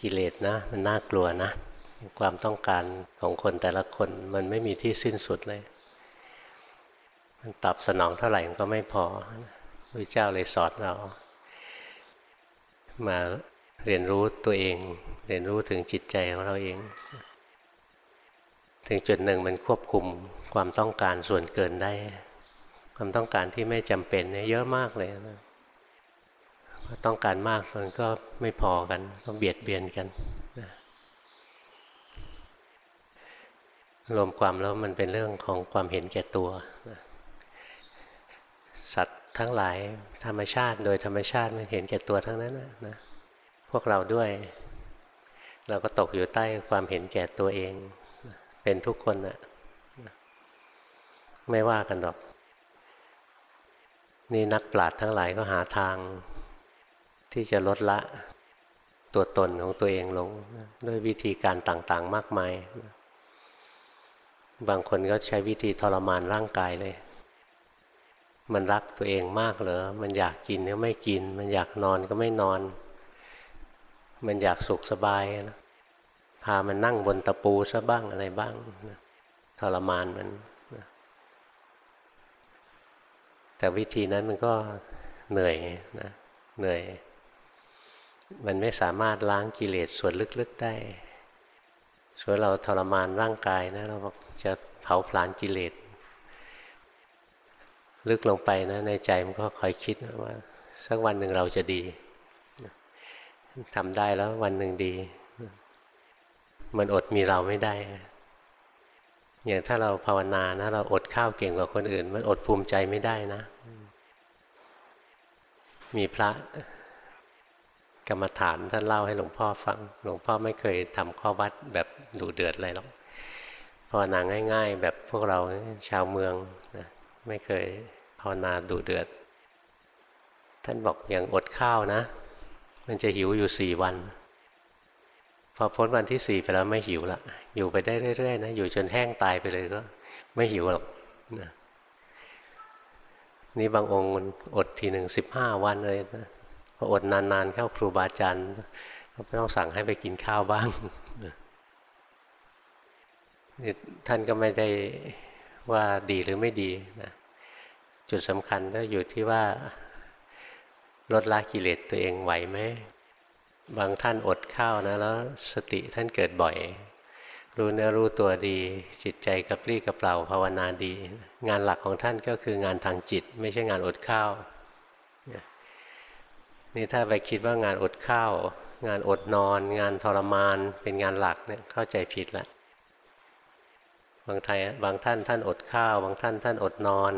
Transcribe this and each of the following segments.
กิเลสนะ มันน่ากลัวนะ ความต้องการของคนแต่ละคนมันไม่มีที่สิ้นสุดเลย มันตอบสนองเท่าไหร่มันก็ไม่พอพระเจ้าเลยสอนเรา มาเรียนรู้ตัวเอง เรียนรู้ถึงจิตใจของเราเอง ถึงจุดหนึ่งมันควบคุมความต้องการส่วนเกินได้ ความต้องการที่ไม่จำเป็นเนี่ยเยอะมากเลยนะ ต้องการมากมันก็ไม่พอกัน ก็เบียดเบียนกันนะรวมความแล้วมันเป็นเรื่องของความเห็นแก่ตัวนะสัตว์ทั้งหลายธรรมชาติโดยธรรมชาติมันเห็นแก่ตัวทั้งนั้นนะพวกเราด้วย เราก็ตกอยู่ใต้ความเห็นแก่ตัวเอง เป็นทุกคนนะไม่ว่ากันหรอก นี่นักปราชญ์ทั้งหลายก็หาทาง ที่จะลดละตัวตนของตัวเองลง ด้วยวิธีการต่างๆมากมาย บางคนก็ใช้วิธีทรมานร่างกายเลย มันรักตัวเองมากเหรอ มันอยากกินก็ไม่กิน มันอยากนอนก็ไม่นอน มันอยากสุขสบายนะพามันนั่งบนตะปูซะบ้างอะไรบ้างนะทรมานมันนะแต่วิธีนั้นมันก็เหนื่อยนะเหนื่อย มันไม่สามารถล้างกิเลสส่วนลึกๆได้ ส่วนเราทรมานร่างกายนะเราจะเผาผลาญกิเลสลึกลงไปนะในใจมันก็คอยคิดว่า สักวันหนึ่งเราจะดีทำได้แล้ววันหนึ่งดี มันอดมีเราไม่ได้ อย่างถ้าเราภาวนานะ เราอดข้าวเก่งกว่าคนอื่น มันอดภูมิใจไม่ได้นะ มีพระ กรรมฐานท่านเล่าให้หลวงพ่อฟัง หลวงพ่อไม่เคยทำข้อวัดแบบดูเดือดอะไรหรอกภาวนาง่าย ๆ แบบพวกเราชาวเมืองนะไม่เคยภาวนาดูเดือด ท่านบอกอย่างอดข้าวนะ มันจะหิวอยู่สี่วัน พอพ้นวันที่สี่ไปแล้วไม่หิวละอยู่ไปได้เรื่อยๆนะอยู่จนแห้งตายไปเลยก็ไม่หิวหรอกนะนี่บางองค์อดทีหนึ่งสิบห้าวันเลยนะ พออดนานๆเข้าครูบาอาจารย์ก็ต้องสั่งให้ไปกินข้าวบ้างท่านก็ไม่ได้ว่าดีหรือไม่ดีนะจุดสำคัญก็อยู่ที่ว่าลดละกิเลสตัวเองไหวไหมบางท่านอดข้าวนะแล้วสติท่านเกิดบ่อย รู้เนื้อรู้ตัวดี จิตใจกระปรี้กระเปร่าภาวนาดี งานหลักของท่านก็คืองานทางจิต ไม่ใช่งานอดข้าว นี่ถ้าไปคิดว่างานอดข้าว งานอดนอน งานทรมานเป็นงานหลักเนี่ยเข้าใจผิดละบางไทยบางท่านท่านอดข้าว บางท่านท่านอดนอน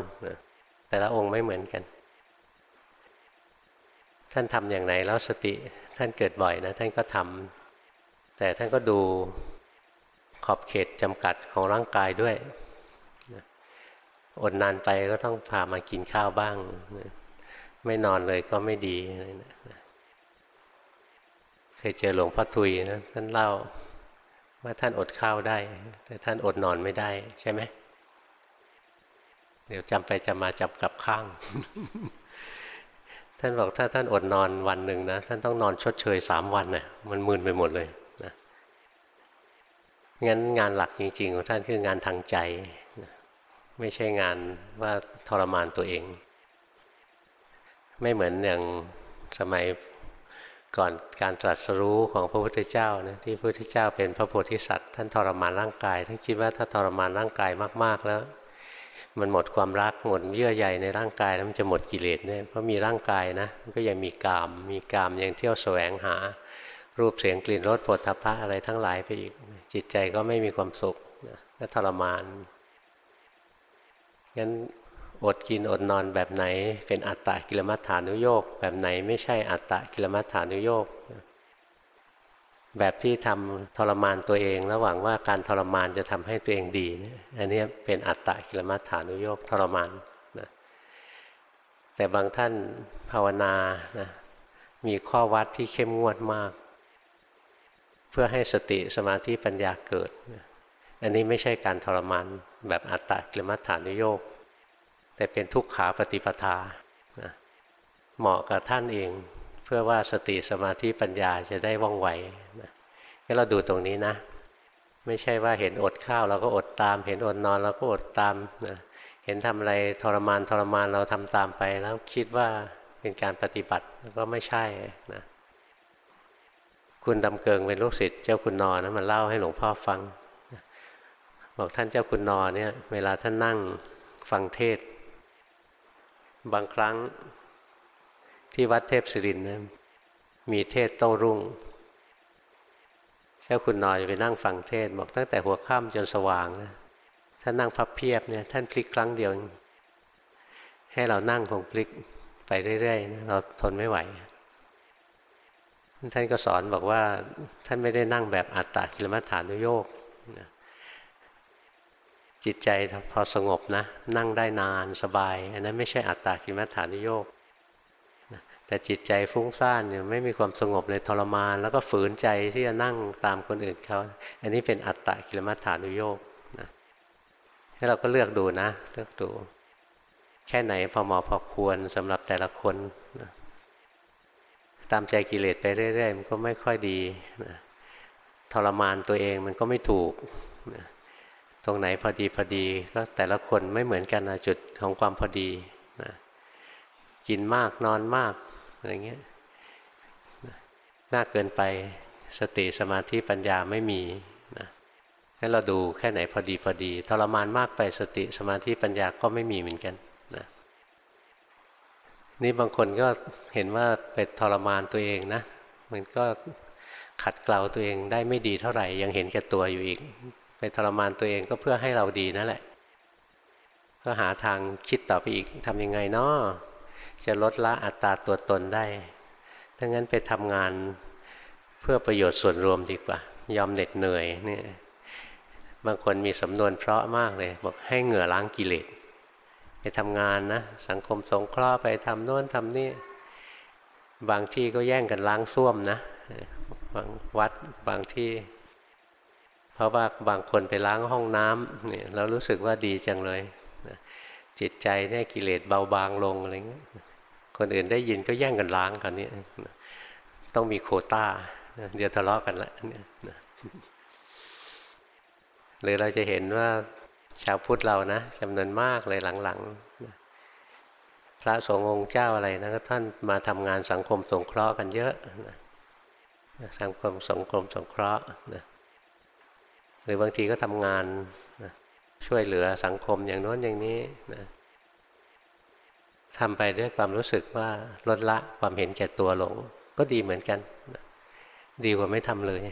แต่ละองค์ไม่เหมือนกัน ท่านทำอย่างไรแล้วสติท่านเกิดบ่อยนะท่านก็ทำแต่ท่านก็ดูขอบเขตจำกัดของร่างกายด้วยอดนานไปก็ต้องพามากินข้าวบ้าง ไม่นอนเลยก็ไม่ดีเคยเจอหลวงพ่อทุยนะท่านเล่าว่าท่านอดข้าวได้ แต่ท่านอดนอนไม่ได้ใช่ไหมเดี๋ยวจำไปจะมาจับกับข้าง ท่านบอกถ้าท่านอดนอนวันหนึ่งนะ ท่านต้องนอนชดเชยสามวันนะ่ะมันมึนไปหมดเลยนะงั้นงานหลักจริง ๆ ของท่านคืองานทางใจ ไม่ใช่งานว่าทรมานตัวเอง ไม่เหมือนอย่างสมัยก่อนการตรัสรู้ของพระพุทธเจ้านะที่พระพุทธเจ้าเป็นพระโพธิสัตว์ ท่านทรมานร่างกายท่านคิดว่าถ้าทรมานร่างกายมาก ๆ แล้ว มันหมดความรักหมดเยื่อใยในร่างกายแล้วมันจะหมดกิเลสเนี่ยเพราะมีร่างกายนะมันก็ยังมีกาม มีกามยังเที่ยวแสวงหา รูปเสียงกลิ่นรสปวดทพะอะไรทั้งหลายไปอีก จิตใจก็ไม่มีความสุขก็ทรมานงั้น อดกินอดนอนแบบไหน เป็นอัตตะกิลมัฏฐานุโยกแบบไหนไม่ใช่อัตตะกิลมัฏฐานุโยกแบบที่ทำทรมานตัวเองระหว่างว่าการทรมานจะทำให้ตัวเองดีเนี่ยอันนี้เป็นอัตตะกิลมัฏฐานุโยกทรมานนะแต่บางท่านภาวนานะมีข้อวัดที่เข้มงวดมาก เพื่อให้สติสมาธิปัญญาเกิด อันนี้ไม่ใช่การทรมานแบบอัตตะกิลมัฏฐานุโยก แต่เป็นทุกขาปฏิปทานะเหมาะกับท่านเอง เพื่อว่าสติสมาธิปัญญาจะได้ว่องไวนะงั้เราดูตรงนี้นะ ไม่ใช่ว่าเห็นอดข้าวเราก็อดตาม เห็นอดนอนเราก็อดตามนะเห็นทำอะไรทรมานทรมานเราทำตามไป แล้วคิดว่าเป็นการปฏิบัติก็ไม่ใช่นะคุณดำเกิงเป็นลูกศิษย์เจ้าคุณนอนะมันเล่าให้หลวงพ่อฟัง บอกท่านเจ้าคุณนอเนี่ย เวลาท่านนั่งฟังเทศ บางครั้งที่วัดเทพศิรินนะมีเทศโต้รุ่งเจ้าคุณนอจะไปนั่งฟังเทศบอกตั้งแต่หัวค่ำจนสว่างนะท่านนั่งพับเพียบเนี่ยท่านพลิกครั้งเดียว ให้เรานั่งคงพลิกไปเรื่อยๆนะเราทนไม่ไหว ท่านก็สอนบอกว่าท่านไม่ได้นั่งแบบอัตตากิลมัฏฐานุโยก จิตใจพอสงบนะนั่งได้นานสบาย อันนั้นไม่ใช่อัตตากิลมัฏฐานุโยกแต่จิตใจฟุ้งซ่านเนี่ยไม่มีความสงบเลยทรมาน แล้วก็ฝืนใจที่จะนั่งตามคนอื่นเขาอันนี้เป็นอัตตะกิลมัฏฐานุโยกนะให้เราก็เลือกดูนะ เลือกดู แค่ไหนพอเหมาะพอควรสำหรับแต่ละคนนะตามใจกิเลสไปเรื่อยๆมันก็ไม่ค่อยดีนะทรมานตัวเองมันก็ไม่ถูกนะ รงไหนพอดีพอดีก็แต่ละคนไม่เหมือนกันนะจุดของความพอดีนะกินมากนอนมากอะไรเงี้ยมากเกินไปสติสมาธิปัญญาไม่มีนะให้เราดูแค่ไหนพอดีพอดีทรมานมากไปสติสมาธิปัญญาก็ไม่มีเหมือนกันนะนี่บางคนก็เห็นว่าไปทรมานตัวเองนะมันก็ขัดเกลาตัวเองได้ไม่ดีเท่าไหร่ยังเห็นแก่ตัวอยู่อีก ไปทรมานตัวเองก็เพื่อให้เราดีนั่นแหละ ก็หาทางคิดต่อไปอีกทำยังไงเนาะจะลดละอัตตาตัวตนได้ดังนั้นไปทำงานเพื่อประโยชน์ส่วนรวมดีกว่า ยอมเหน็ดเหนื่อยเนี่ยบางคนมีสำนวนเพราะมากเลย บอกให้เหงื่อล้างกิเลสไปทำงานนะ สังคมสงเคราะห์ไปทำโน่นทำนี่ บางที่ก็แย่งกันล้างส้วมนะ บางวัดบางที่ เพราะว่าบางคนไปล้างห้องน้ำเนี่ยเรารู้สึกว่าดีจังเลยจิตใจเนี่ยกิเลสเบาบางลงอะไรเงี้ยคนอื่นได้ยินก็แย่งกันล้างกันนี่ต้องมีโคต้าเดี๋ยวทะเลาะกันละหรือเราจะเห็นว่าชาวพุทธเรานะจำนวนมากเลยหลังๆ พระสงฆ์องค์เจ้าอะไรนะก็ท่านมาทำงานสังคมสงเคราะห์กันเยอะสังคมสงคมสงเคราะห์นะ รือบางทีก็ทำงานช่วยเหลือสังคมอย่างโน้นอย่างนี้นะทำไปด้วยความรู้สึกว่าลดละความเห็นแก่ตัวลง ก็ดีเหมือนกันดีกว่าไม่ทำเลย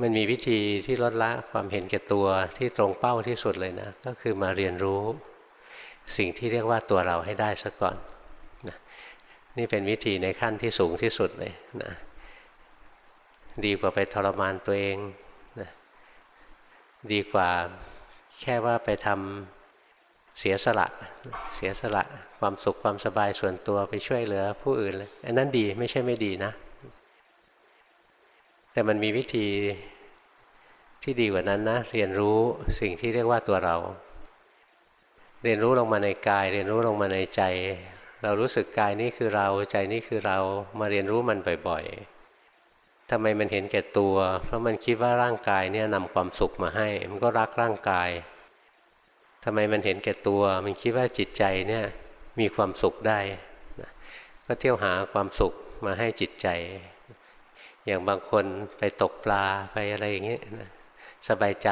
มันมีวิธีที่ลดละความเห็นแก่ตัวที่ตรงเป้าที่สุดเลยนะ ก็คือมาเรียนรู้สิ่งที่เรียกว่าตัวเราให้ได้ซะก่อนนะนี่เป็นวิธีในขั้นที่สูงที่สุดเลยนะดีกว่าไปทรมานตัวเอง ดีกว่าแค่ว่าไปทำเสียสละเสียสละความสุขความสบายส่วนตัวไปช่วยเหลือผู้อื่นเลยอันนั้นดีไม่ใช่ไม่ดีนะ แต่มันมีวิธีที่ดีกว่านั้นนะ เรียนรู้สิ่งที่เรียกว่าตัวเรา เรียนรู้ลงมาในกาย เรียนรู้ลงมาในใจ เรารู้สึกกายนี้คือเราใจนี้คือเรามาเรียนรู้มันบ่อยๆ ทำไมมันเห็นแก่ตัว เพราะมันคิดว่าร่างกายเนี่ยนำความสุขมาให้ มันก็รักร่างกายทำไมมันเห็นแก่ตัว มันคิดว่าจิตใจเนี่ยมีความสุขได้นะก็เที่ยวหาความสุขมาให้จิตใจ อย่างบางคนไปตกปลาไปอะไรอย่างเงี้ยนะสบายใจ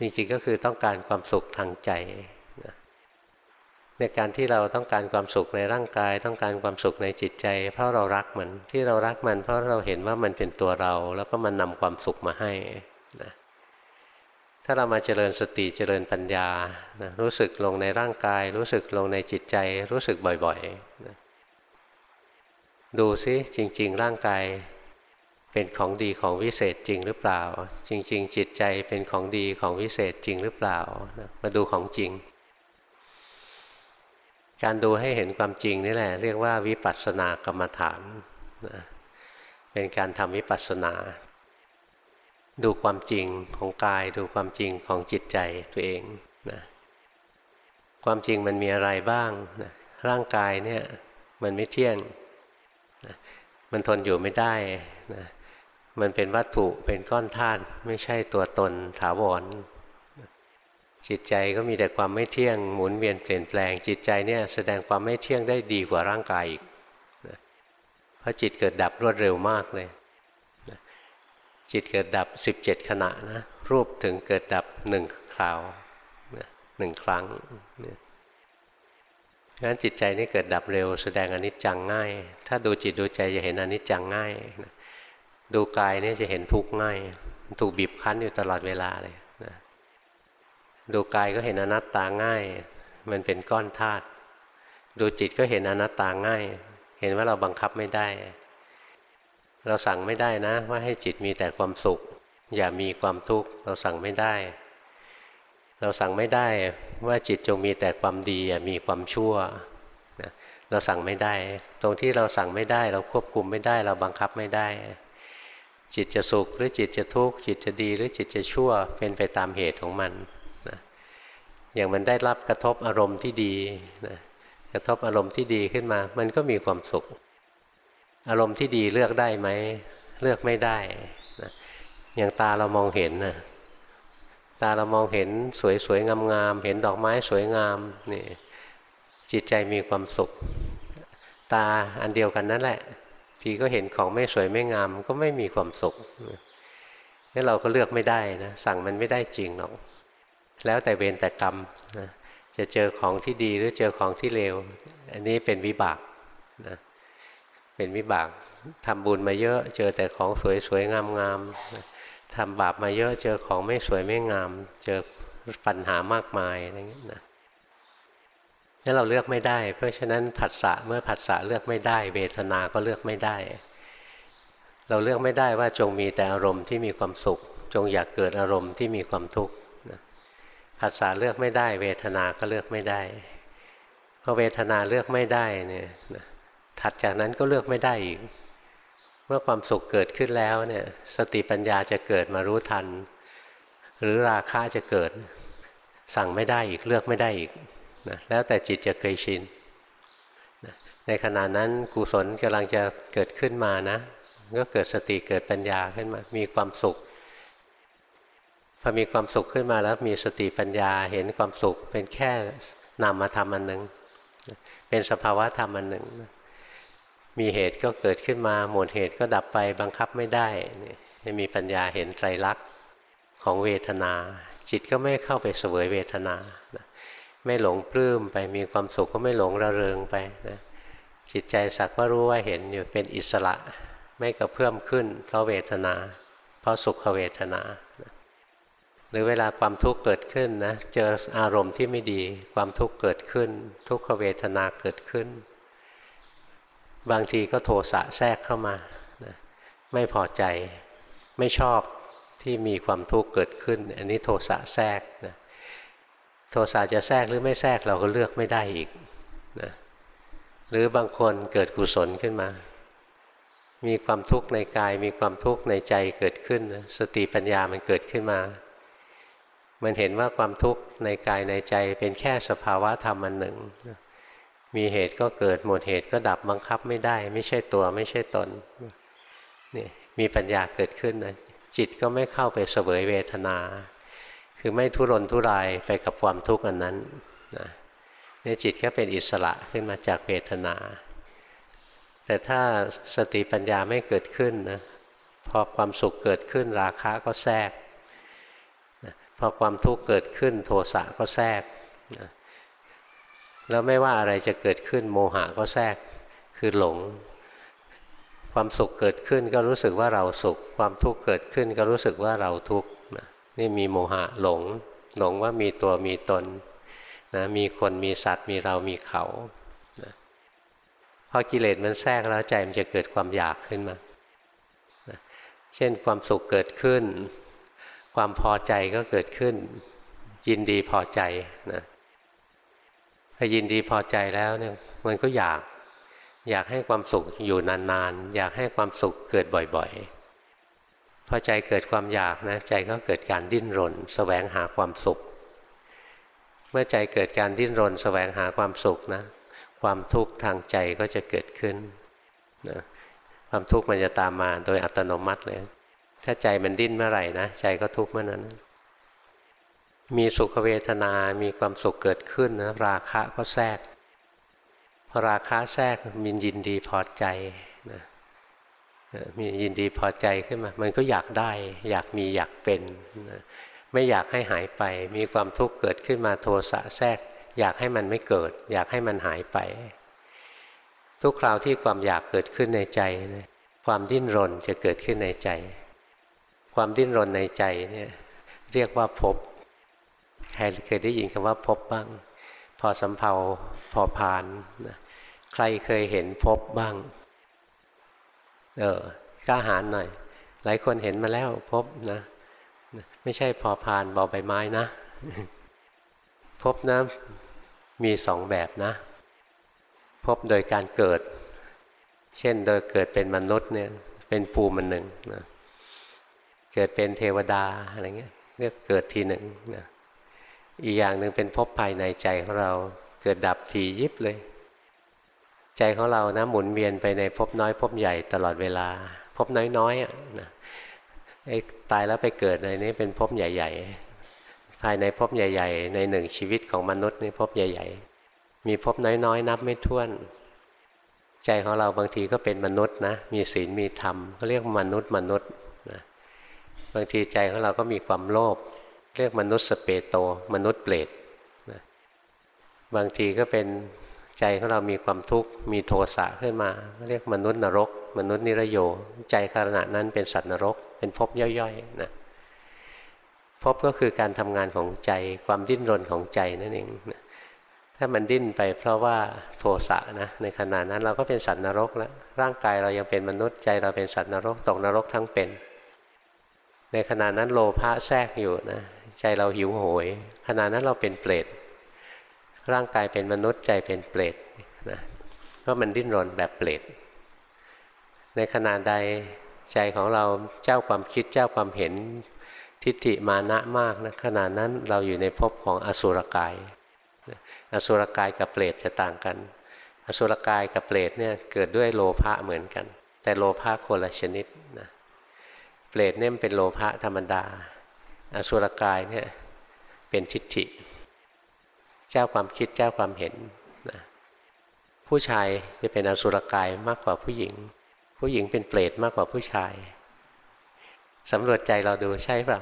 จริงๆก็คือต้องการความสุขทางใจ ในการที่เราต้องการความสุขในร่างกาย ต้องการความสุขในจิตใจ เพราะเรารักมันที่เรารักมัน เพราะเราเห็นว่ามันเป็นตัวเรา แล้วก็มันนำความสุขมาให้นะถ้าเรามาเจริญสติเจริญปัญญานะรู้สึกลงในร่างกาย รู้สึกลงในจิตใจ รู้สึกบ่อยๆนะดูซิจริง ๆ ร่างกายเป็นของดีของวิเศษจริงหรือเปล่า จริง ๆ จิตใจเป็นของดีของวิเศษจริงหรือเปล่านะมาดูของจริง การดูให้เห็นความจริงนี่แหละ เรียกว่าวิปัสสนากรรมฐานนะเป็นการทำวิปัสสนา ดูความจริงของกาย ดูความจริงของจิตใจตัวเองนะความจริงมันมีอะไรบ้างนะร่างกายเนี่ยมันไม่เที่ยงนะมันทนอยู่ไม่ได้นะมันเป็นวัตถุเป็นก้อนธาตุไม่ใช่ตัวตนถาวร จิตใจก็มีแต่ความไม่เที่ยงหมุนเวียนเปลี่ยนแปลง จิตใจเนี่ยแสดงความไม่เที่ยงได้ดีกว่าร่างกายอีกนะเพราะจิตเกิดดับรวดเร็วมากเลยนะจิตเกิดดับ 17 ขณะนะรูปถึงเกิดดับหนึ่งคราวนะหนึ่งครั้งนะงั้นจิตใจนี่เกิดดับเร็ว แสดงอนิจจังง่าย ถ้าดูจิตดูใจจะเห็นอนิจจังง่าย ดูกายนี่จะเห็นทุกข์ง่าย ถูกบีบคั้นอยู่ตลอดเวลาเลย ดูกายก็เห็นอนัตตาง่าย มันเป็นก้อนธาตุดูจิตก็เห็นอนัตตาง่าย เห็นว่าเราบังคับไม่ได้ เราสั่งไม่ได้นะ ว่าให้จิตมีแต่ความสุข อย่ามีความทุกข์เราสั่งไม่ได้ เราสั่งไม่ได้ว่าจิตจงมีแต่ความดีอย่ามีความชั่วนะเราสั่งไม่ได้ ตรงที่เราสั่งไม่ได้ เราควบคุมไม่ได้ เราบังคับไม่ได้ จิตจะสุขหรือจิตจะทุกข์จิตจะดีหรือจิตจะชั่วเป็นไปตามเหตุของมัน อย่างมันได้รับกระทบอารมณ์ที่ดีนะกระทบอารมณ์ที่ดีขึ้นมา มันก็มีความสุข อารมณ์ที่ดีเลือกได้ไหม เลือกไม่ได้นะอย่างตาเรามองเห็นนะตาเรามองเห็นสวยๆงามๆเห็นดอกไม้สวยงามนี่จิตใจมีความสุข ตาอันเดียวกันนั่นแหละทีก็เห็นของไม่สวยไม่งามก็ไม่มีความสุขนี่เราก็เลือกไม่ได้นะสั่งมันไม่ได้จริงหรอก แล้วแต่เวรแต่กรรมนะจะเจอของที่ดีหรือเจอของที่เลว อันนี้เป็นวิบากนะเป็นวิบากทำบุญมาเยอะ เจอแต่ของสวยสวยงามงามทำบาปมาเยอะเจอของไม่สวยไม่งาม เจอปัญหามากมายอะไรเงี้ยนะนั่นเราเลือกไม่ได้ เพราะฉะนั้นผัสสะเมื่อผัสสะเลือกไม่ได้ เวทนาก็เลือกไม่ได้ เราเลือกไม่ได้ว่าจงมีแต่อารมณ์ที่มีความสุข จงอยากเกิดอารมณ์ที่มีความทุกข์ ผัสสะเลือกไม่ได้ เวทนาก็เลือกไม่ได้พอเวทนาเลือกไม่ได้เนี่ยถัดจากนั้นก็เลือกไม่ได้อีก เมื่อความสุขเกิดขึ้นแล้วเนี่ยสติปัญญาจะเกิดมารู้ทัน หรือราคะจะเกิด สั่งไม่ได้อีกเลือกไม่ได้อีกนะแล้วแต่จิตจะเคยชินนะในขณะนั้นกุศลกำลังจะเกิดขึ้นมานะ ก็เกิดสติเกิดปัญญาขึ้นมา มีความสุข พอมีความสุขขึ้นมาแล้วมีสติปัญญาเห็นความสุขเป็นแค่นามธรรมอันหนึ่งเป็นสภาวะธรรมอันหนึ่ง มีเหตุก็เกิดขึ้นมาหมดเหตุก็ดับไปบังคับไม่ได้นี่มีปัญญาเห็นไตรลักษณ์ของเวทนา จิตก็ไม่เข้าไปเสวยเวทนา ไม่หลงปลื้มไปมีความสุขก็ไม่หลงระเริงไปนะจิตใจสักว่ารู้ว่าเห็นอยู่เป็นอิสระไม่กระเพื่อมขึ้น เพราะเวทนา เพราะสุขเวทนา หรือเวลาความทุกข์เกิดขึ้นนะเจออารมณ์ที่ไม่ดี ความทุกข์เกิดขึ้น ทุกขเวทนาเกิดขึ้น บางทีก็โทสะแทรกเข้ามานะไม่พอใจไม่ชอบที่มีความทุกข์เกิดขึ้น อันนี้โทสะแทรกนะโทสะจะแทรกหรือไม่แทรกเราก็เลือกไม่ได้อีกนะหรือบางคนเกิดกุศลขึ้นมา มีความทุกข์ในกาย มีความทุกข์ในใจเกิดขึ้นสติปัญญามันเกิดขึ้นมา มันเห็นว่าความทุกข์ในกายในใจเป็นแค่สภาวะธรรมอันหนึ่ง มีเหตุก็เกิดหมดเหตุก็ดับบังคับไม่ได้ ไม่ใช่ตัวไม่ใช่ตนนี่มีปัญญาเกิดขึ้นนะจิตก็ไม่เข้าไปเสวยเวทนา คือไม่ทุรนทุรายไปกับความทุกข์อันนั้นนะนี่จิตก็เป็นอิสระขึ้นมาจากเวทนา แต่ถ้าสติปัญญาไม่เกิดขึ้นนะพอความสุขเกิดขึ้นราคะก็แทรก พอความทุกข์เกิดขึ้นโทสะก็แทรกนะแล้วไม่ว่าอะไรจะเกิดขึ้นโมหะก็แทรกคือหลง ความสุขเกิดขึ้นก็รู้สึกว่าเราสุข ความทุกข์เกิดขึ้นก็รู้สึกว่าเราทุกข์นี่มีโมหะหลง หลงว่ามีตัวมีตนนะมีคนมีสัตว์มีเรามีเขานะพอกิเลสมันแทรกแล้วใจมันจะเกิดความอยากขึ้นมานะเช่นความสุขเกิดขึ้น ความพอใจก็เกิดขึ้น ยินดีพอใจนะพอยินดีพอใจแล้วเนี่ยมันก็อยากอยากให้ความสุขอยู่นานๆ อยากให้ความสุขเกิดบ่อยๆ พอใจเกิดความอยากนะใจก็เกิดการดิ้นรนสแสวงหาความสุข เมื่อใจเกิดการดิ้นรนสแสวงหาความสุขนะความทุกข์ทางใจก็จะเกิดขึ้นนะความทุกข์มันจะตามมาโดยอัตโนมัติเลย ถ้าใจมันดิ้นเมื่อไหร่นะใจก็ทุกข์เมื่อนั้น มีสุขเวทนา มีความสุขเกิดขึ้นนะราคะก็แทรกพอราคะแทรกมียินดีพอใจนะมียินดีพอใจขึ้นมา มันก็อยากได้ อยากมีอยากเป็นนะไม่อยากให้หายไป มีความทุกข์เกิดขึ้นมาโทสะแทรก อยากให้มันไม่เกิด อยากให้มันหายไป ทุกคราวที่ความอยากเกิดขึ้นในใจ ความดิ้นรนจะเกิดขึ้นในใจ ความดิ้นรนในใจเนี่ยเรียกว่าพบใครเคยได้ยินคำว่าพบบ้าง พอสำเพาพอพานนะใครเคยเห็นพบบ้าง เออกล้าหาญหน่อย หลายคนเห็นมาแล้วพบนะ ไม่ใช่พอพานบอใบไม้นะ พบนะมีสองแบบนะ พบโดยการเกิด เช่นโดยเกิดเป็นมนุษย์เนี่ยเป็นภูมิหนึ่งนะ เกิดเป็นเทวดาอะไรเงี้ยเรียกเกิดทีหนึ่งนะอีกอย่างหนึ่งเป็นพบภายในใจของเราเกิดดับทียิบเลย ใจของเรานะหมุนเวียนไปในพบน้อยพบใหญ่ตลอดเวลาพบน้อยๆอะนะไอ้ตายแล้วไปเกิดในนี้เป็นภพใหญ่ ๆ ภายในภพใหญ่ ๆ ในหนึ่งชีวิตของมนุษย์นี่ภพใหญ่ ๆ มีภพน้อยๆ นับไม่ถ้วน ใจของเราบางทีก็เป็นมนุษย์นะมีศีลมีธรรมก็เรียกมนุษย์มนุษย์ บางทีใจของเราก็มีความโลภเรียกมนุษย์สเปโต มนุษย์เปรตนะบางทีก็เป็นใจของเรามีความทุกข์มีโทสะขึ้นมา เรียกมนุษย์นรก มนุษย์นิรโย ใจขณะนั้นเป็นสัตว์นรก เป็นภพย่อยๆนะภพก็คือการทำงานของใจความดิ้นรนของใจนั่นเองนะถ้ามันดิ้นไปเพราะว่าโทสะนะในขณะนั้นเราก็เป็นสัตว์นรกแล้วร่างกายเรายังเป็นมนุษย์ใจเราเป็นสัตว์นรกตกนรกทั้งเป็น ในขณะนั้นโลภะแทรกอยู่นะใจเราหิวโหย ขณะนั้นเราเป็นเปรตร่างกายเป็นมนุษย์ใจเป็นเปรตนะเพราะมันดิ้นรนแบบเปรตในขณะใดใจของเราเจ้าความคิดเจ้าความเห็นทิฏฐิมานะมากนะขณะนั้นเราอยู่ในภพของอสุรกาย อสุรกายกับเปรตจะต่างกัน อสุรกายกับเปรตเนี่ยเกิดด้วยโลภะเหมือนกัน แต่โลภะคนละชนิดนะ เปรตเนี่ยเป็นโลภะธรรมดา อสุรกายเนี่ยเป็นทิฏฐิ เจ้าความคิดเจ้าความเห็นนะผู้ชายจะเป็นอสุรกายมากกว่าผู้หญิง ผู้หญิงเป็นเปรตมากกว่าผู้ชายสำรวจใจเราดูใช่เปล่า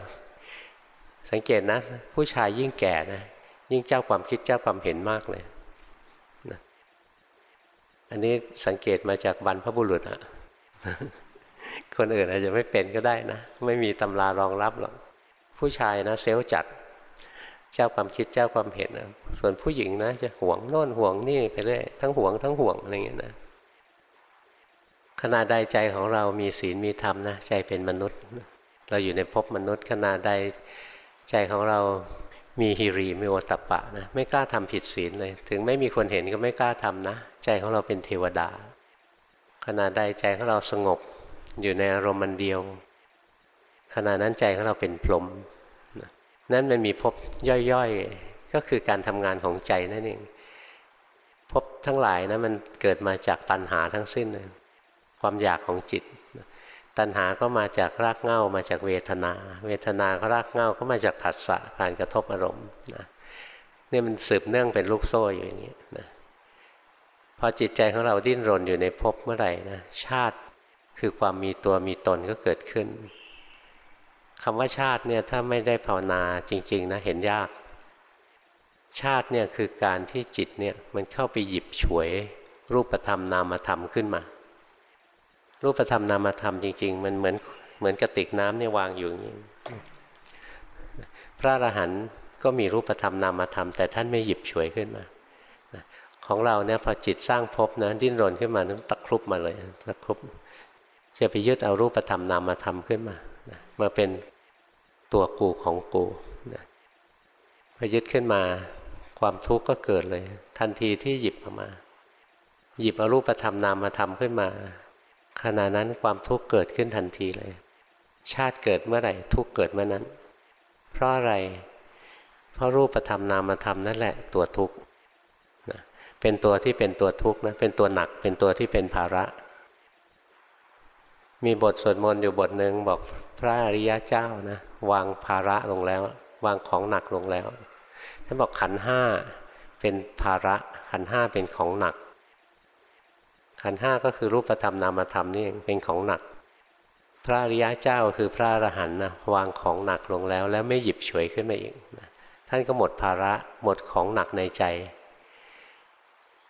สังเกตนะ ผู้ชายยิ่งแก่นะยิ่งเจ้าความคิดเจ้าความเห็นมากเลยนะอันนี้สังเกตมาจากบรรพบุรุษอะ คนอื่นอาจจะไม่เป็นก็ได้นะ ไม่มีตำรารองรับหรอกผู้ชายนะเซลล์จัด เจ้าความคิดเจ้าความเห็นนะส่วนผู้หญิงนะจะห่วงโน่นห่วงนี่ไปเรื่อยทั้งห่วงทั้งห่วงอะไรเงี้ยนะขณะใดใจของเรามีศีลมีธรรมนะใจเป็นมนุษย์ เราอยู่ในภพมนุษย์ขณะใดใจของเรามีฮิริมีโอตปะนะไม่กล้าทำผิดศีลเลย ถึงไม่มีคนเห็นก็ไม่กล้าทำนะ ใจของเราเป็นเทวดา ขณะใดใจของเราสงบ อยู่ในอารมณ์มันเดียว ขณะนั้นใจของเราเป็นพรหมนั่นมันมีภพย่อยๆ ก็คือการทำงานของใจนั่นเองภพทั้งหลายนะมันเกิดมาจากตัณหาทั้งสิ้นเลยความอยากของจิต ตัณหาก็มาจากรากเหง้ามาจากเวทนา เวทนาก็รากเหง้าก็มาจากผัสสะการกระทบอารมณ์นะนี่มันสืบเนื่องเป็นลูกโซ่อยู่อย่างนี้นะพอจิตใจของเราดิ้นรนอยู่ในภพเมื่อไหร่นะชาติ คือความมีตัวมีตนก็เกิดขึ้นคำว่าชาติเนี่ยถ้าไม่ได้ภาวนาจริง ๆนะเห็นยาก ชาติเนี่ยคือการที่จิตเนี่ยมันเข้าไปหยิบฉวยรูปธรรมนามธรรมขึ้นมา รูปธรรมนามธรรมจริง ๆ มันเหมือนเหมือนกระติกน้ำเนี่ยวางอยู่อย่างนี้พระอรหันต์ก็มีรูปธรรมนามธรรม แต่ท่านไม่หยิบฉวยขึ้นมาของเราเนี่ยพอจิตสร้างภพนะดิ้นรนขึ้นมานั้นตะครุบมาเลยตะครุบ จะไปยึดเอารูปธรรมนามธรรมขึ้นมามาเป็นตัวกูของกูพอยึดขึ้นมาความทุกข์ก็เกิดเลย ทันทีที่หยิบออกมา หยิบเอารูปธรรมนามธรรมขึ้นมา ขณะนั้นความทุกข์เกิดขึ้นทันทีเลย ชาติเกิดเมื่อไหร่ทุกข์เกิดเมื่อนั้น เพราะอะไร เพราะรูปธรรมนามธรรมนั่นแหละตัวทุกข์เป็นตัวที่เป็นตัวทุกข์นะเป็นตัวหนักเป็นตัวที่เป็นภาระ มีบทสวดมนต์อยู่บทหนึ่งบอกพระอริยะเจ้านะวางภาระลงแล้ว วางของหนักลงแล้วท่านบอกขันห้าเป็นภาระขันห้าเป็นของหนัก ขันห้าก็คือรูปธรรมนามธรรมนี่เองเป็นของหนัก พระอริยะเจ้าคือพระอรหันต์นะวางของหนักลงแล้ว แล้วไม่หยิบฉวยขึ้นมาอีกท่านก็หมดภาระหมดของหนักในใจ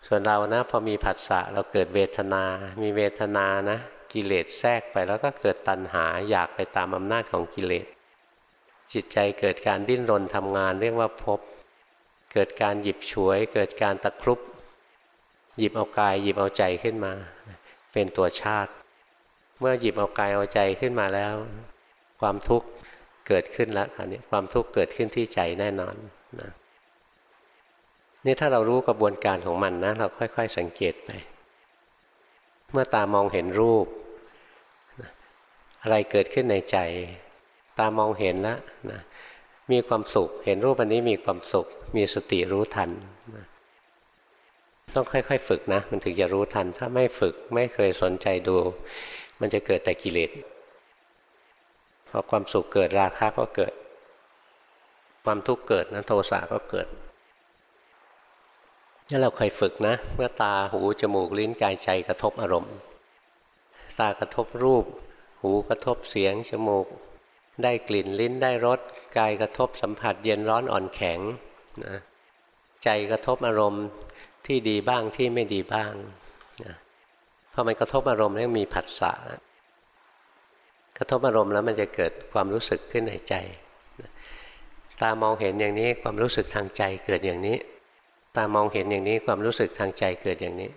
ส่วนเรานะพอมีผัสสะเราเกิดเวทนา มีเวทนานะ กิเลสแทรกไปแล้วก็เกิดตัณหาอยากไปตามอำนาจของกิเลส จิตใจเกิดการดิ้นรนทำงานเรียกว่าพบเกิดการหยิบฉวย เกิดการตะครุบหยิบเอากายหยิบเอาใจขึ้นมา เป็นตัวชาติ เมื่อหยิบเอากายเอาใจขึ้นมาแล้ว ความทุกข์เกิดขึ้นแล้วคราวนี้ความทุกข์เกิดขึ้นที่ใจแน่นอนนะนี่ถ้าเรารู้กระบวนการของมันนะ เราค่อย ๆ สังเกตไป เมื่อตามองเห็นรูป อะไรเกิดขึ้นในใจ ตามองเห็นแล้วนะมีความสุข เห็นรูปอันนี้มีความสุข มีสติรู้ทันนะต้องค่อย ๆ ฝึกนะ มันถึงจะรู้ทัน ถ้าไม่ฝึกไม่เคยสนใจดู มันจะเกิดแต่กิเลสพอความสุขเกิดราคะก็เกิด ความทุกข์เกิดนะโทสะก็เกิด นี่เราเคยฝึกนะ เมื่อตาหูจมูกลิ้นกายใจกระทบอารมณ์ ตากระทบรูป หูกระทบเสียงจมูก ได้กลิ่นลิ้นได้รสกายกระทบสัมผัสเย็นร้อนอ่อนแข็งนะใจกระทบอารมณ์ที่ดีบ้างที่ไม่ดีบ้างนะพอมันกระทบอารมณ์แล้วมีผัสสะกระทบอารมณ์แล้วมันจะเกิดความรู้สึกขึ้นในใจ ตามองเห็นอย่างนี้ความรู้สึกทางใจเกิดอย่างนี้ ตามองเห็นอย่างนี้ความรู้สึกทางใจเกิดอย่างนี้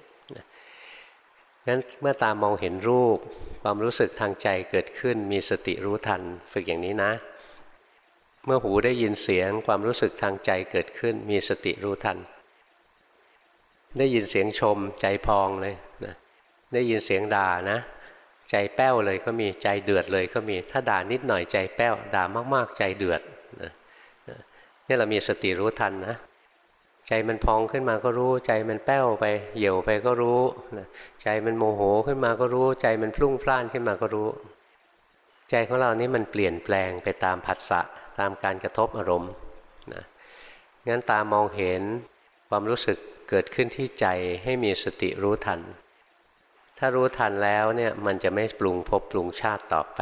งั้นเมื่อตามองเห็นรูป ความรู้สึกทางใจเกิดขึ้นมีสติรู้ทันฝึกอย่างนี้นะ เมื่อหูได้ยินเสียง ความรู้สึกทางใจเกิดขึ้น มีสติรู้ทัน ได้ยินเสียงชมใจพองเลยนะได้ยินเสียงด่านะ ใจแป้วเลยก็มีใจเดือดเลยก็มีถ้าด่านิดหน่อยใจแป้วด่ามากๆใจเดือดนะนี่เรามีสติรู้ทันนะ ใจมันพองขึ้นมาก็รู้ ใจมันแป้วไป เหี่ยวไปก็รู้ใจมันโมโหขึ้นมาก็รู้ ใจมันพลุ่งพล่านขึ้นมาก็รู้ ใจของเรานี่มันเปลี่ยนแปลงไปตามผัสสะตามการกระทบอารมณ์นะงั้นตามองเห็นความรู้สึกเกิดขึ้นที่ใจให้มีสติรู้ทัน ถ้ารู้ทันแล้วเนี่ยมันจะไม่ปรุงภพปรุงชาติต่อไป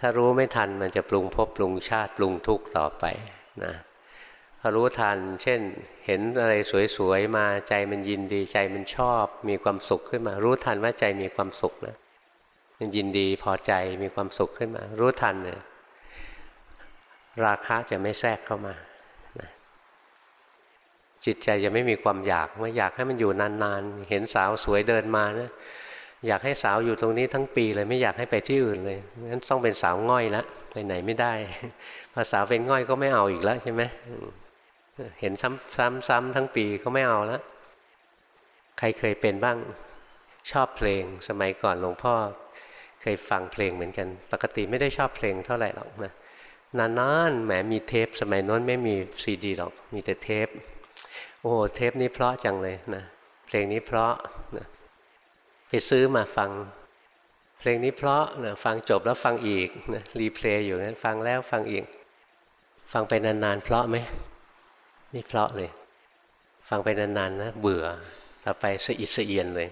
ถ้ารู้ไม่ทันมันจะปรุงภพปรุงชาติปรุงทุกข์ต่อไปนะ พอรู้ทัน เช่น เห็นอะไรสวยๆมาใจมันยินดีใจมันชอบ มีความสุขขึ้นมา รู้ทันว่าใจมีความสุขนะมันยินดีพอใจมีความสุขขึ้นมา รู้ทันเนี่ยราคะจะไม่แทรกเข้ามานะจิตใจจะไม่มีความอยากว่าอยากให้มันอยู่นานๆ เห็นสาวสวยเดินมานะอยากให้สาวอยู่ตรงนี้ทั้งปีเลยไม่อยากให้ไปที่อื่นเลยงั้นต้องเป็นสาวง่อยแล้วไปไหนไม่ได้พอสาวเป็นง่อยก็ไม่เอาอีกแล้วใช่ไหม เห็นซ้ำๆทั้งปีก็ไม่เอาแล้วใครเคยเป็นบ้างชอบเพลง สมัยก่อนหลวงพ่อเคยฟังเพลงเหมือนกัน ปกติไม่ได้ชอบเพลงเท่าไหร่หรอกนะนานๆแหมมีเทป สมัยนั้นไม่มีซีดีหรอกมีแต่เทป โอ้เทปนี้เพราะจังเลยนะเพลงนี้เพราะนะไปซื้อมาฟัง เพลงนี้เพราะนะฟังจบแล้วฟังอีกนะ replay อยู่นั้นฟังแล้วฟังอีก ฟังไปนานๆเพราะไหม ไม่เพราะเลย ฟังไปนานๆนะเบื่อต่อไปสะอิดสะเอียนเลย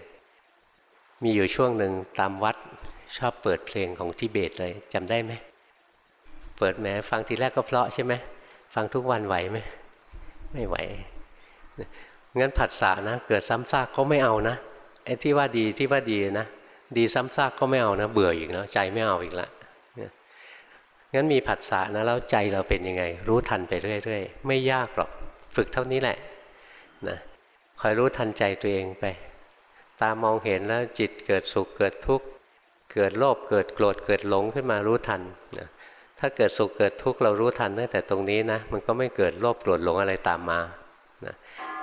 มีอยู่ช่วงหนึ่งตามวัดชอบเปิดเพลงของทิเบตเลยจำได้ไหม เปิดแม้ฟังทีแรกก็เพราะใช่ไหม ฟังทุกวันไหวไหม ไม่ไหว งั้นผัสสะนะ เกิดซ้ำซากก็ไม่เอานะไอ้ที่ว่าดีที่ว่าดีนะ ดีซ้ำซากก็ไม่เอานะ เบื่ออีกแล้วใจไม่เอาอีกละงั้นมีผัสสะนะแล้วใจเราเป็นยังไง รู้ทันไปเรื่อยๆ ไม่ยากหรอก ฝึกเท่านี้แหละนะคอยรู้ทันใจตัวเองไป ตามองเห็นแล้วจิตเกิดสุขเกิดทุกข์เกิดโลภเกิดโกรธเกิดหลงขึ้นมารู้ทันนะถ้าเกิดสุขเกิดทุกข์เรารู้ทันตั้งแต่ตรงนี้นะมันก็ไม่เกิดโลภโกรธหลงอะไรตามมานะ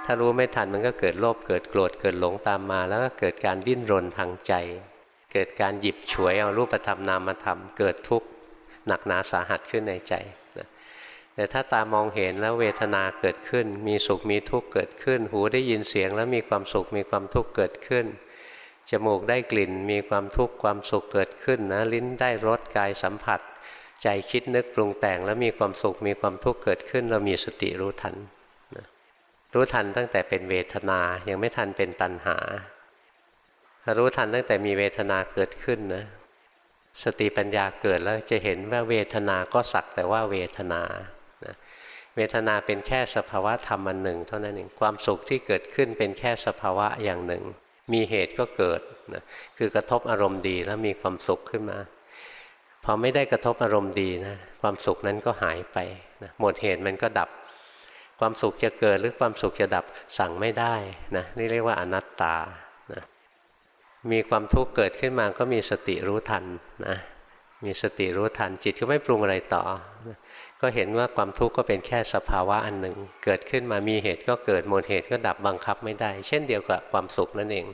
ถ้ารู้ไม่ทันมันก็เกิดโลภเกิดโกรธเกิดหลงตามมา แล้วก็เกิดการดิ้นรนทางใจ เกิดการหยิบฉวยเอารูปธรรมนามธรรมเกิดทุกข์หนักหนาสาหัสขึ้นในใจ แต่ถ้าตามองเห็นแล้วเวทนาเกิดขึ้น มีสุขมีทุกข์เกิดขึ้น หูได้ยินเสียงแล้วมีความสุขมีความทุกข์เกิดขึ้นจมูกได้กลิ่นมีความทุกข์ความสุขเกิดขึ้นนะลิ้นได้รสกายสัมผัส ใจคิดนึกปรุงแต่งแล้วมีความสุขมีความทุกข์เกิดขึ้น เรามีสติรู้ทันรู้ทันตั้งแต่เป็นเวทนายังไม่ทันเป็นตัณหา รู้ทันตั้งแต่มีเวทนาเกิดขึ้นนะสติปัญญาเกิดแล้วจะเห็นว่าเวทนาก็สักแต่ว่าเวทนา เวทนาเป็นแค่สภาวะธรรมอันหนึ่ง เท่านั้นเองความสุขที่เกิดขึ้นเป็นแค่สภาวะอย่างหนึ่ง มีเหตุก็เกิดนะคือกระทบอารมณ์ดีแล้วมีความสุขขึ้นมาพอไม่ได้กระทบอารมณ์ดีนะความสุขนั้นก็หายไปนะหมดเหตุมันก็ดับ ความสุขจะเกิดหรือความสุขจะดับสั่งไม่ได้นะนี่เรียกว่าอนัตตานะมีความทุกข์เกิดขึ้นมาก็มีสติรู้ทันนะ มีสติรู้ทันจิตก็ไม่ปรุงอะไรต่อ ก็เห็นว่าความทุกข์ก็เป็นแค่สภาวะอันหนึ่ง เกิดขึ้นมามีเหตุก็เกิดหมดเหตุก็ดับบังคับไม่ได้ เช่นเดียวกับความสุขนั่นเอง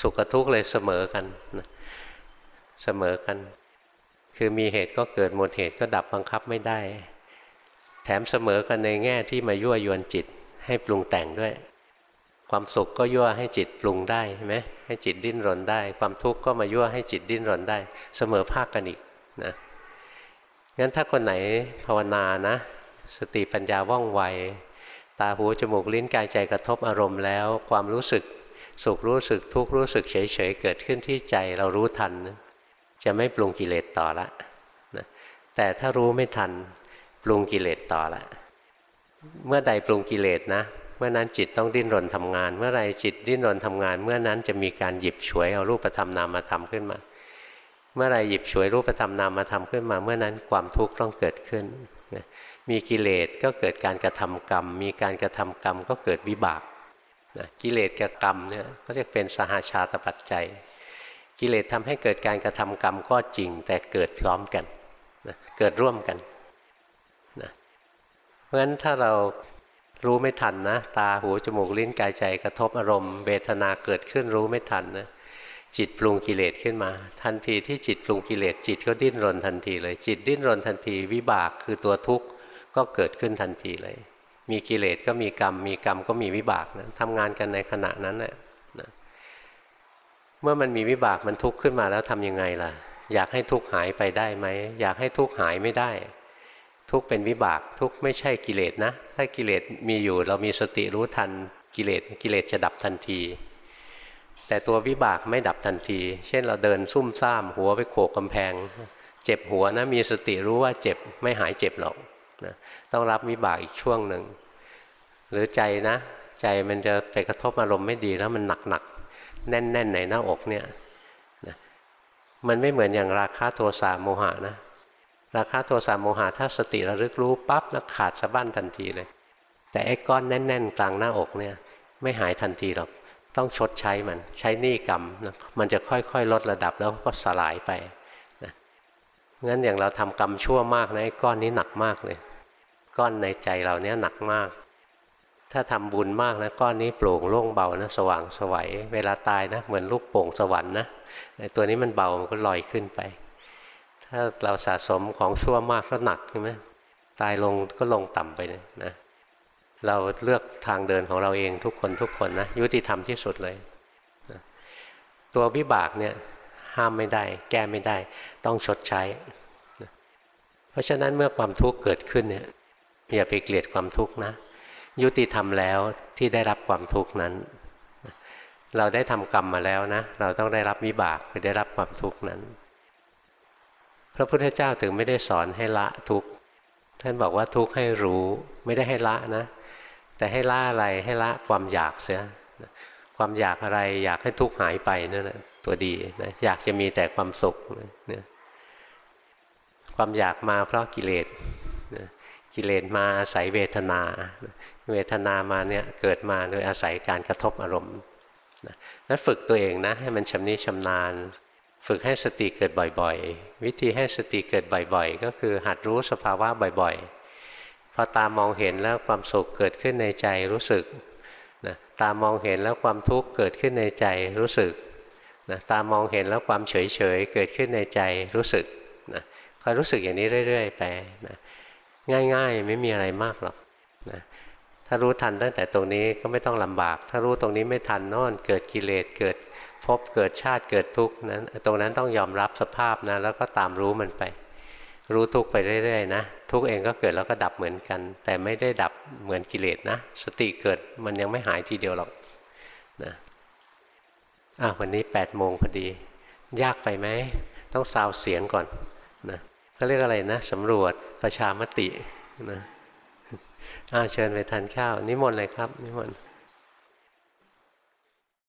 สุขกับทุกข์เลยเสมอกันนะเสมอกัน คือมีเหตุก็เกิดหมดเหตุก็ดับบังคับไม่ได้ แถมเสมอกันในแง่ที่มายั่วยวนจิตให้ปรุงแต่งด้วย ความสุขก็ยั่วให้จิตปรุงได้ใช่ไหมให้จิตดิ้นรนได้ ความทุกข์ก็มายั่วให้จิตดิ้นรนได้ เสมอภาคกันอีกนะงั้นถ้าคนไหนภาวนานะ สติปัญญาว่องไว ตาหูจมูกลิ้นกายใจกระทบอารมณ์แล้ว ความรู้สึกสุขรู้สึกทุกข์รู้สึกเฉยเฉยเกิดขึ้นที่ใจเรารู้ทัน จะไม่ปรุงกิเลสต่อละนะแต่ถ้ารู้ไม่ทันปรุงกิเลสต่อละ เมื่อใดปรุงกิเลสนะ มื่อนั้นจิตต้องดิ้นรนทำงาน เมื่อไรจิตดิ้นรนทำงาน เมื่อนั้นจะมีการหยิบฉวยเอารูปธรรมนามธรรมขึ้นมา เมื่อไรหยิบฉวยรูปธรรมนามธรรมขึ้นมา เมื่อนั้นความทุกข์ต้องเกิดขึ้น มีกิเลสก็เกิดการกระทำกรรม มีการกระทำกรรมก็เกิดวิบากกิเลสกับกรรมเนี่ยก็เรียกเป็นสหาชาตปัจจัย กิเลสทำให้เกิดการกระทำกรรมก็จริง แต่เกิดพร้อมกันเกิดร่วมกันเพราะฉะนั้นถ้าเรา รู้ไม่ทันนะ ตาหูจมูกลิ้นกายใจกระทบอารมณ์เวทนาเกิดขึ้นรู้ไม่ทันนะจิตปรุงกิเลสขึ้นมา ทันทีที่จิตปรุงกิเลสจิตก็ดิ้นรนทันทีเลย จิตดิ้นรนทันทีวิบากคือตัวทุกข์ก็เกิดขึ้นทันทีเลย มีกิเลสก็มีกรรม มีกรรมก็มีวิบากนะทำงานกันในขณะนั้นแหละนะเมื่อมันมีวิบากมันทุกข์ขึ้นมาแล้วทํำยังไงล่ะ อยากให้ทุกข์หายไปได้ไหมอยากให้ทุกข์หายไม่ได้ ทุกเป็นวิบาก ทุกไม่ใช่กิเลสนะ ถ้ากิเลสมีอยู่เรามีสติรู้ทันกิเลสกิเลสจะดับทันที แต่ตัววิบากไม่ดับทันที เช่นเราเดินซุ่มซ่าม หัวไปโขกกำแพง เจ็บหัวนะมีสติรู้ว่าเจ็บไม่หายเจ็บหรอกนะต้องรับวิบากอีกช่วงหนึ่งหรือใจนะ ใจมันจะไปกระทบอารมณ์ไม่ดีแล้วมันหนักหนักแน่นแน่นในหน้าอกเนี่ยนะมันไม่เหมือนอย่างราคะโทสะโมหะนะ ราคะโทสะโมหะถ้าสติระลึกรู้ปั๊บนะขาดสะบั้นทันทีเลย แต่ไอ้ก้อนแน่น ๆ กลางหน้าอกเนี่ยไม่หายทันทีหรอกต้องชดใช้มันใช้หนี้กรรมนะมันจะค่อยๆ ลดระดับแล้วก็สลายไปนะงั้นอย่างเราทำกรรมชั่วมากนะไอ้ก้อนนี้หนักมากเลย ก้อนในใจเราเนี้ยหนักมาก ถ้าทำบุญมากนะก้อนนี้โปร่งโล่งเบานะสว่างสวัยเวลาตายนะเหมือนลูกโป่งสวรรค์นะไอ้ตัวนี้มันเบามันก็ลอยขึ้นไป ถ้าเราสะสมของชั่วมากก็หนักใช่ไหมตายลงก็ลงต่ำไปนะเราเลือกทางเดินของเราเองทุกคนทุกคนนะยุติธรรมที่สุดเลยนะตัววิบากเนี่ยห้ามไม่ได้ แก้ไม่ได้ ต้องชดใช้นะเพราะฉะนั้นเมื่อความทุกข์เกิดขึ้นเนี่ยอย่าไปเกลียดความทุกข์นะ ยุติธรรมแล้วที่ได้รับความทุกข์นั้นเราได้ทำกรรมมาแล้วนะ เราต้องได้รับวิบากคือได้รับความทุกข์นั้น พระพุทธเจ้าถึงไม่ได้สอนให้ละทุกข์ท่านบอกว่าทุกข์ให้รู้ไม่ได้ให้ละนะ แต่ให้ละอะไรให้ละความอยากเสียความอยากอะไรอยากให้ทุกข์หายไปนั่นแหละตัวดีนะอยากจะมีแต่ความสุขนะความอยากมาเพราะกิเลสกิเลสมาอาศัยเวทนา เวทนามาเนี่ยเกิดมาโดยอาศัยการกระทบอารมณ์นั้นฝึกตัวเองนะให้มันชำนิชำนาญ ฝึกให้สติเกิดบ่อยๆ วิธีให้สติเกิดบ่อยๆ ก็คือหัดรู้สภาวะบ่อยๆพอตามองเห็นแล้วความสุขเกิดขึ้นในใจรู้สึกนะตามองเห็นแล้วความทุกข์เกิดขึ้นในใจรู้สึกนะตามองเห็นแล้วความเฉยๆเกิดขึ้นในใจรู้สึกนะคอยรู้สึกอย่างนี้เรื่อย ๆ ไปนะง่ายๆไม่มีอะไรมากหรอกนะถ้ารู้ทันตั้งแต่ตรงนี้ก็ไม่ต้องลำบาก ถ้ารู้ตรงนี้ไม่ทันน่นเกิดกิเลสเกิด พบเกิดชาติเกิดทุกข์นั้น ตรงนั้นต้องยอมรับสภาพนะแล้วก็ตามรู้มันไป รู้ทุกข์ไปเรื่อยๆนะทุกข์เองก็เกิดแล้วก็ดับเหมือนกัน แต่ไม่ได้ดับเหมือนกิเลสนะ สติเกิดมันยังไม่หายทีเดียวหรอกนะอะวันนี้8ปดโมงพอดี ยากไปไหมต้องซาวเสียงก่อนนะเขาเรียกอะไรนะสำรวจประชามตินะอ่าเชิญไปทานข้าว นิมนต์เลยครับ นิมนต์